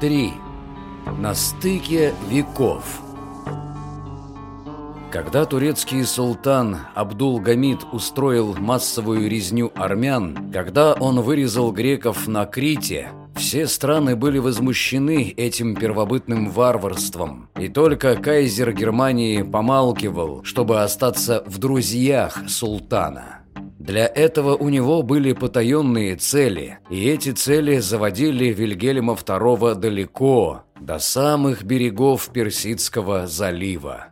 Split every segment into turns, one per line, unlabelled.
3. На стыке веков. Когда турецкий султан Абдул-Гамид устроил массовую резню армян, когда он вырезал греков на Крите, все страны были возмущены этим первобытным варварством, и только кайзер Германии помалкивал, чтобы остаться в друзьях султана. Для этого у него были потаенные цели, и эти цели заводили Вильгельма II далеко, до самых берегов Персидского залива.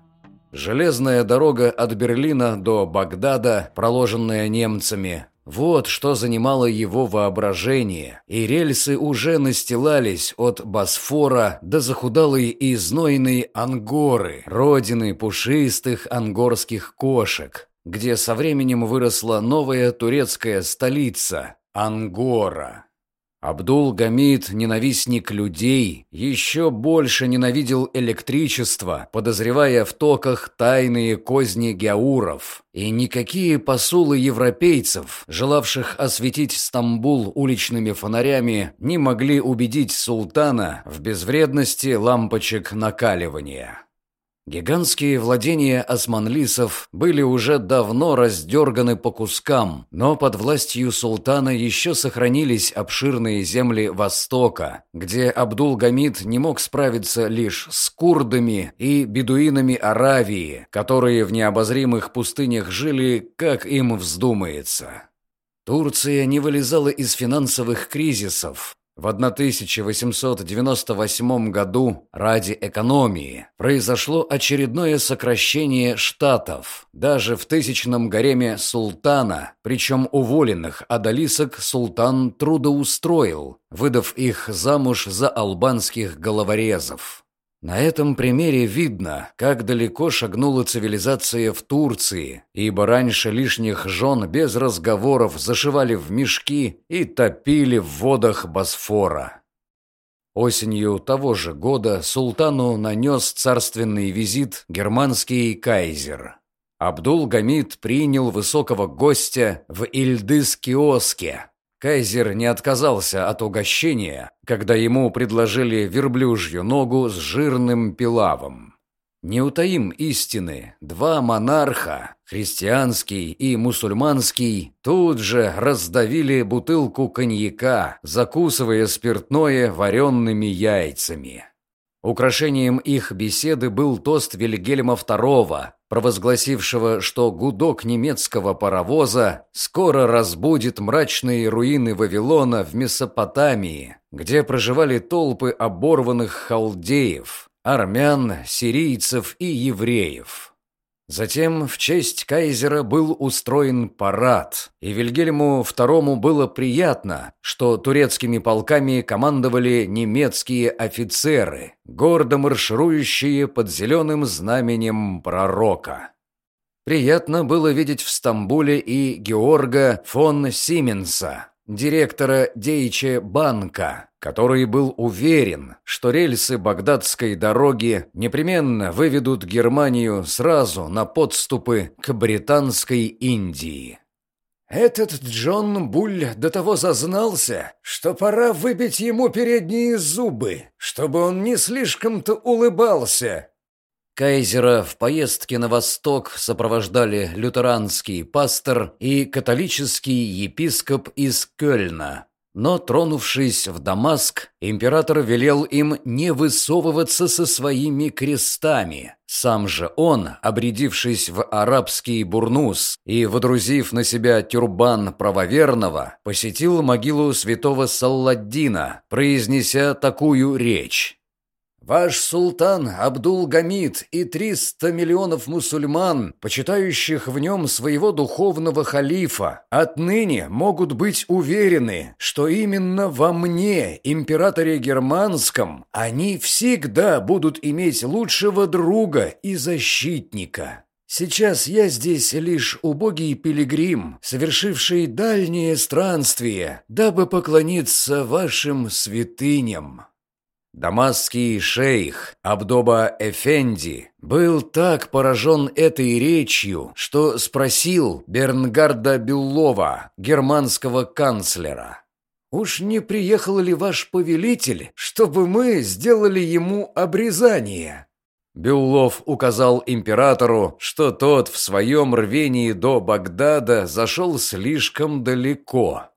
Железная дорога от Берлина до Багдада, проложенная немцами, вот что занимало его воображение, и рельсы уже настилались от Босфора до захудалой и знойной Ангоры, родины пушистых ангорских кошек, где со временем выросла новая турецкая столица – Ангора. Абдул-Гамид, ненавистник людей, еще больше ненавидел электричество, подозревая в токах тайные козни гяуров. И никакие посулы европейцев, желавших осветить Стамбул уличными фонарями, не могли убедить султана в безвредности лампочек накаливания. Гигантские владения османлисов были уже давно раздерганы по кускам, но под властью султана еще сохранились обширные земли Востока, где Абдул-Гамид не мог справиться лишь с курдами и бедуинами Аравии, которые в необозримых пустынях жили, как им вздумается. Турция не вылезала из финансовых кризисов, в 1898 году ради экономии произошло очередное сокращение штатов. Даже в тысячном гареме султана, причем уволенных адалисок султан трудоустроил, выдав их замуж за албанских головорезов. На этом примере видно, как далеко шагнула цивилизация в Турции, ибо раньше лишних жен без разговоров зашивали в мешки и топили в водах Босфора. Осенью того же года султану нанес царственный визит германский кайзер. Абдул-Гамид принял высокого гостя в Ильдыс-киоске, Кайзер не отказался от угощения, когда ему предложили верблюжью ногу с жирным пилавом. Не утаим истины, два монарха, христианский и мусульманский, тут же раздавили бутылку коньяка, закусывая спиртное вареными яйцами. Украшением их беседы был тост Вильгельма II, провозгласившего, что гудок немецкого паровоза скоро разбудит мрачные руины Вавилона в Месопотамии, где проживали толпы оборванных халдеев, армян, сирийцев и евреев. Затем в честь кайзера был устроен парад, и Вильгельму II было приятно, что турецкими полками командовали немецкие офицеры, гордо марширующие под зеленым знаменем пророка. Приятно было видеть в Стамбуле и Георга фон Сименса, директора Дейче банка, который был уверен, что рельсы багдадской дороги непременно выведут Германию сразу на подступы к британской Индии.
Этот Джон Буль до того зазнался, что пора выбить ему передние зубы, чтобы он не слишком-то улыбался,
Кайзера в поездке на восток сопровождали лютеранский пастор и католический епископ из Кёльна. Но, тронувшись в Дамаск, император велел им не высовываться со своими крестами. Сам же он, обрядившись в арабский бурнус и водрузив на себя тюрбан правоверного, посетил могилу святого Салладдина, произнеся такую речь.
Ваш султан Абдул-Гамид и 300 миллионов мусульман, почитающих в нем своего духовного халифа, отныне могут быть уверены, что именно во мне, императоре германском, они всегда будут иметь лучшего друга и защитника. Сейчас я здесь лишь убогий пилигрим, совершивший дальнее странствие, дабы поклониться вашим святыням».
Дамасский шейх Абдоба Эфенди был так поражен этой речью, что спросил Бернгарда Бюллова, германского канцлера.
Уж не приехал ли ваш повелитель, чтобы мы сделали ему обрезание?»
Бюллов указал императору, что тот в своем рвении до Багдада зашел слишком далеко.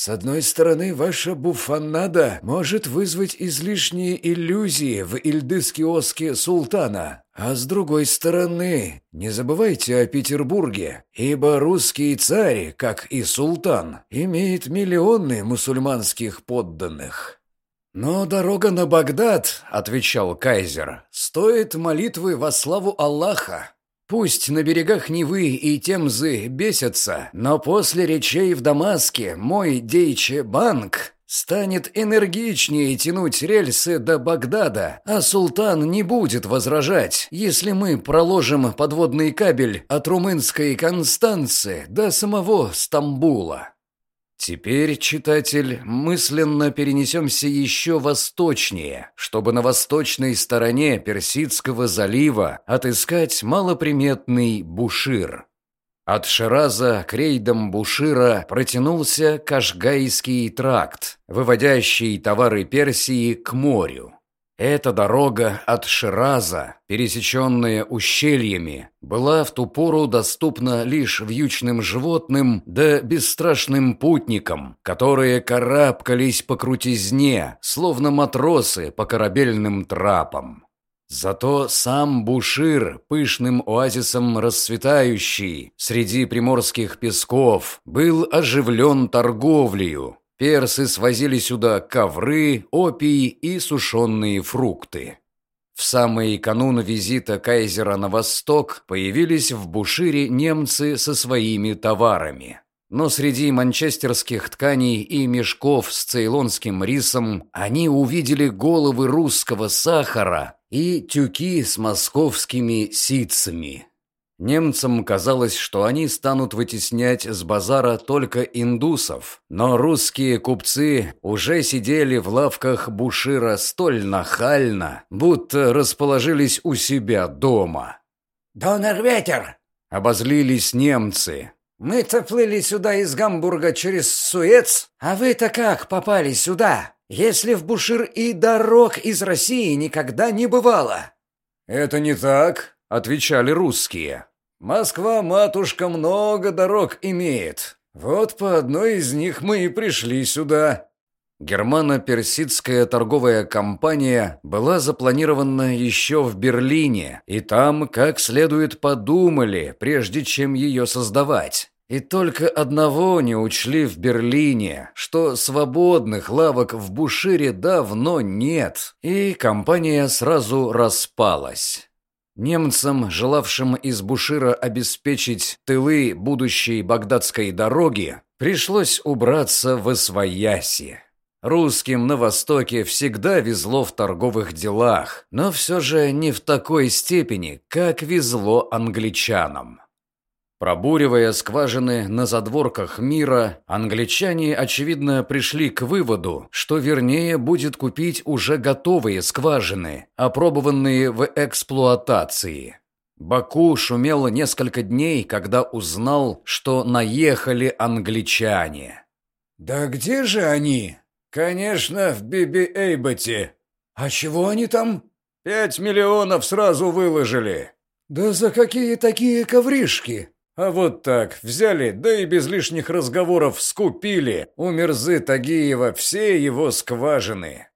С одной стороны, ваша буфанада может вызвать излишние иллюзии в Ильдыскиоске султана, а с другой стороны, не забывайте о Петербурге, ибо русский царь, как и султан, имеет миллионы мусульманских подданных. «Но дорога на Багдад, — отвечал кайзер, — стоит молитвы во славу Аллаха. Пусть на берегах Невы и Темзы бесятся, но после речей в Дамаске мой Дейче Банк станет энергичнее тянуть рельсы до Багдада, а султан не будет возражать, если мы проложим подводный кабель от румынской Констанции до самого Стамбула. Теперь, читатель, мысленно перенесемся еще восточнее, чтобы на восточной стороне Персидского залива отыскать малоприметный Бушир. От Шираза к рейдам Бушира протянулся Кашгайский тракт, выводящий товары Персии к морю. Эта дорога от Шираза, пересеченная ущельями, была в ту пору доступна лишь вьючным животным да бесстрашным путникам, которые карабкались по крутизне, словно матросы по корабельным трапам. Зато сам Бушир, пышным оазисом расцветающий, среди приморских песков, был оживлен торговлею, Персы свозили сюда ковры, опий и сушеные фрукты. В самый канун визита кайзера на восток появились в Бушире немцы со своими товарами. Но среди манчестерских тканей и мешков с цейлонским рисом они увидели головы русского сахара и тюки с московскими ситцами. Немцам казалось, что они станут вытеснять с базара только индусов, но русские купцы уже сидели в лавках Бушира столь нахально, будто расположились у себя дома.
«Донер-ветер!»
— обозлились немцы.
«Мы-то плыли сюда из Гамбурга через Суэц, а вы-то как попали сюда, если в Бушир и дорог из России никогда не бывало?»
«Это не так», — отвечали русские.
Москва, матушка, много дорог имеет. Вот по одной из них мы и пришли сюда.
Германо-персидская торговая компания была запланирована еще в Берлине, и там как следует подумали, прежде чем ее создавать. И только одного не учли в Берлине, что свободных лавок в Бушире давно нет, и компания сразу распалась. Немцам, желавшим из Бушира обеспечить тылы будущей багдадской дороги, пришлось убраться в Освояси. Русским на Востоке всегда везло в торговых делах, но все же не в такой степени, как везло англичанам. Пробуривая скважины на задворках мира, англичане, очевидно, пришли к выводу, что вернее будет купить уже готовые скважины, опробованные в эксплуатации. Баку шумело несколько дней, когда узнал, что наехали англичане.
«Да где же они?» «Конечно, в Биби-Эйботе». «А чего они там?»
«Пять миллионов сразу выложили».
«Да за какие такие ковришки?»
А вот так, взяли, да и без лишних разговоров скупили у Мерзы Тагиева все его скважины.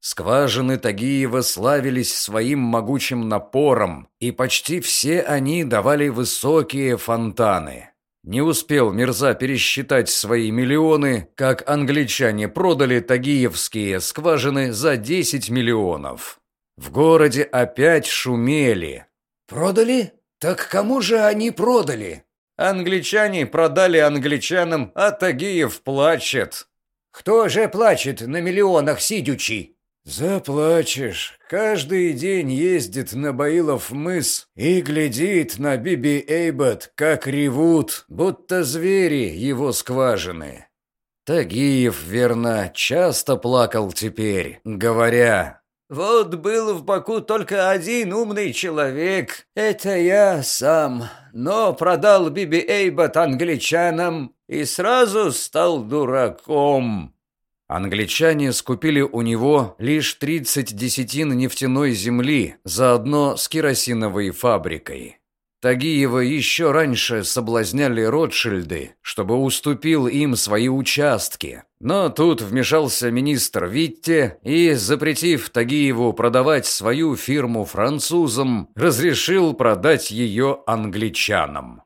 Скважины Тагиева славились своим могучим напором, и почти все они давали высокие фонтаны. Не успел Мирза пересчитать свои миллионы, как англичане продали тагиевские скважины за 10 миллионов. В городе опять шумели.
«Продали? Так кому же они продали?»
Англичане продали англичанам, а Тагиев плачет.
Кто же плачет на миллионах сидючи?
Заплачешь. Каждый день ездит на Баилов мыс и глядит на Биби Эйбот, как ревут, будто звери его скважины.
Тагиев, верно, часто плакал теперь, говоря,
вот был в Баку только один умный человек. Это я сам. Но продал Биби Эйбот англичанам и сразу стал дураком.
Англичане скупили у него лишь 30 десятин нефтяной земли, заодно с керосиновой фабрикой. Тагиева еще раньше соблазняли Ротшильды, чтобы уступил им свои участки. Но тут вмешался министр Витте и, запретив Тагиеву продавать свою фирму французам, разрешил продать ее англичанам.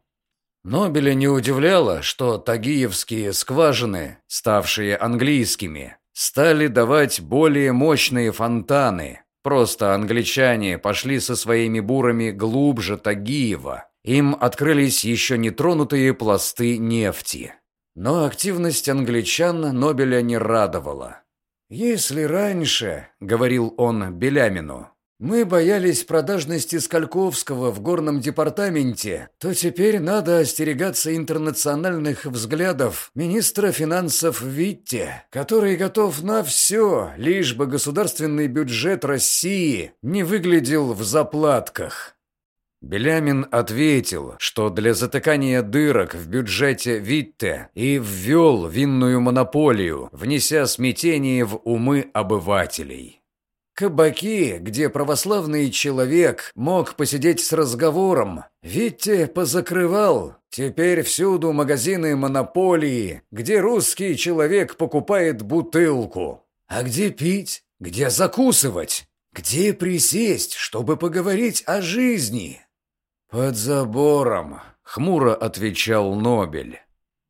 Нобеля не удивляло, что тагиевские скважины, ставшие английскими, стали давать более мощные фонтаны, Просто англичане пошли со своими бурами глубже Тагиева. Им открылись еще нетронутые пласты нефти. Но активность англичан Нобеля не радовала.
«Если раньше, — говорил он Белямину, мы боялись продажности Скальковского в горном департаменте, то теперь надо остерегаться интернациональных взглядов министра финансов Витте, который готов на все, лишь бы государственный бюджет России не выглядел в заплатках.
Белямин ответил, что для затыкания дырок в бюджете Витте и ввел винную монополию, внеся смятение в умы обывателей.
Кабаки, где православный человек мог посидеть с разговором, Витте позакрывал. Теперь всюду магазины монополии, где русский человек покупает бутылку. А где пить? Где закусывать? Где присесть, чтобы поговорить о жизни?
Под забором, хмуро отвечал Нобель.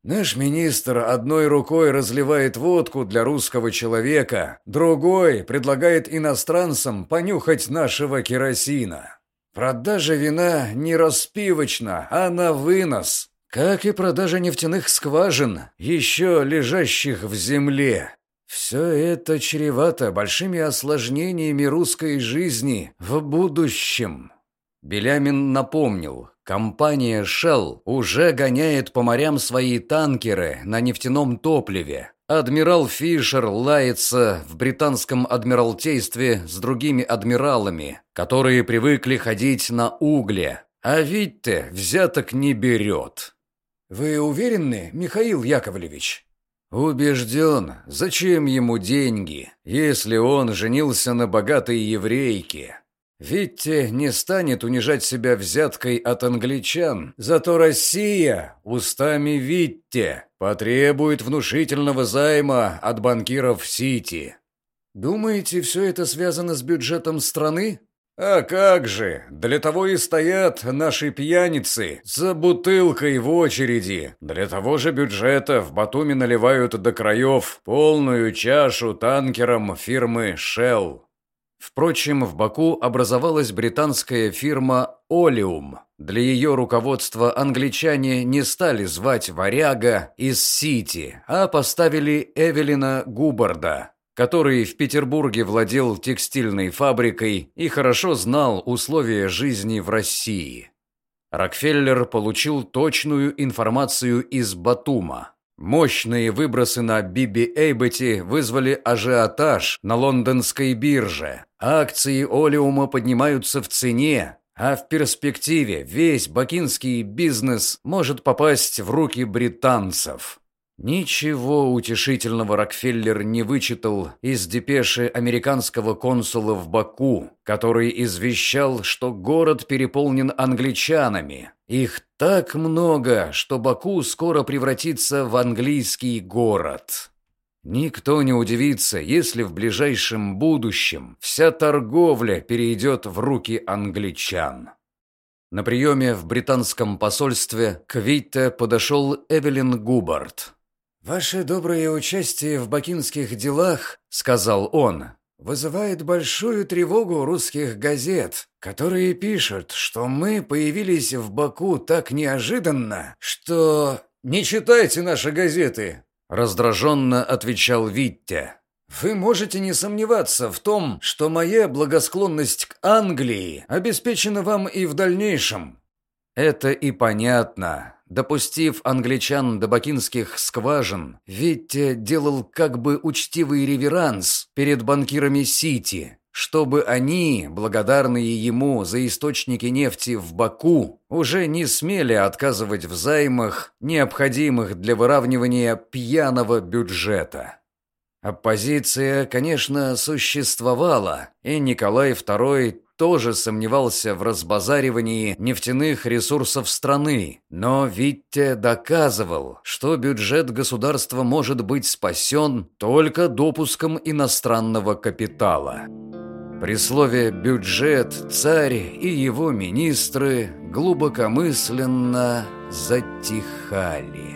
Наш министр одной рукой разливает водку для русского человека, другой предлагает иностранцам понюхать нашего керосина. Продажа вина не распивочна, а на вынос, как и продажа нефтяных скважин, еще лежащих в земле. Все это чревато большими осложнениями русской жизни в будущем.
Белямин напомнил, компания Shell уже гоняет по морям свои танкеры на нефтяном топливе. Адмирал Фишер лается в британском адмиралтействе с другими адмиралами, которые привыкли ходить на угле, а Витте взяток не берет.
«Вы уверены, Михаил Яковлевич?»
«Убежден. Зачем ему деньги, если он женился на богатой еврейке?» Витте не станет унижать себя взяткой от англичан, зато Россия устами Витте потребует внушительного займа от банкиров Сити.
Думаете, все это связано с бюджетом страны?
А как же, для того и стоят наши пьяницы за бутылкой в очереди. Для того же бюджета в Батуми наливают до краев полную чашу танкерам фирмы Shell. Впрочем, в Баку образовалась британская фирма «Олиум». Для ее руководства англичане не стали звать варяга из Сити, а поставили Эвелина Губарда, который в Петербурге владел текстильной фабрикой и хорошо знал условия жизни в России. Рокфеллер получил точную информацию из Батума. Мощные выбросы на Биби Эйботи вызвали ажиотаж на лондонской бирже. Акции Олиума поднимаются в цене, а в перспективе весь бакинский бизнес может попасть в руки британцев. Ничего утешительного Рокфеллер не вычитал из депеши американского консула в Баку, который извещал, что город переполнен англичанами. Их так много, что Баку скоро превратится в английский город. Никто не удивится, если в ближайшем будущем вся торговля перейдет в руки англичан. На приеме в британском посольстве к Витте подошел Эвелин Губард.
«Ваше доброе участие в бакинских делах, — сказал он, — вызывает большую тревогу русских газет, которые пишут, что мы появились в Баку так неожиданно, что... Не читайте наши газеты!» — раздраженно отвечал Витте. «Вы можете не сомневаться в том, что моя благосклонность к Англии обеспечена вам и в дальнейшем».
Это и понятно. Допустив англичан до бакинских скважин, Витте делал как бы учтивый реверанс перед банкирами Сити, чтобы они, благодарные ему за источники нефти в Баку, уже не смели отказывать в займах, необходимых для выравнивания пьяного бюджета. Оппозиция, конечно, существовала, и Николай II тоже сомневался в разбазаривании нефтяных ресурсов страны, но Витте доказывал, что бюджет государства может быть спасен только допуском иностранного капитала. При слове «бюджет» царь и его министры глубокомысленно затихали.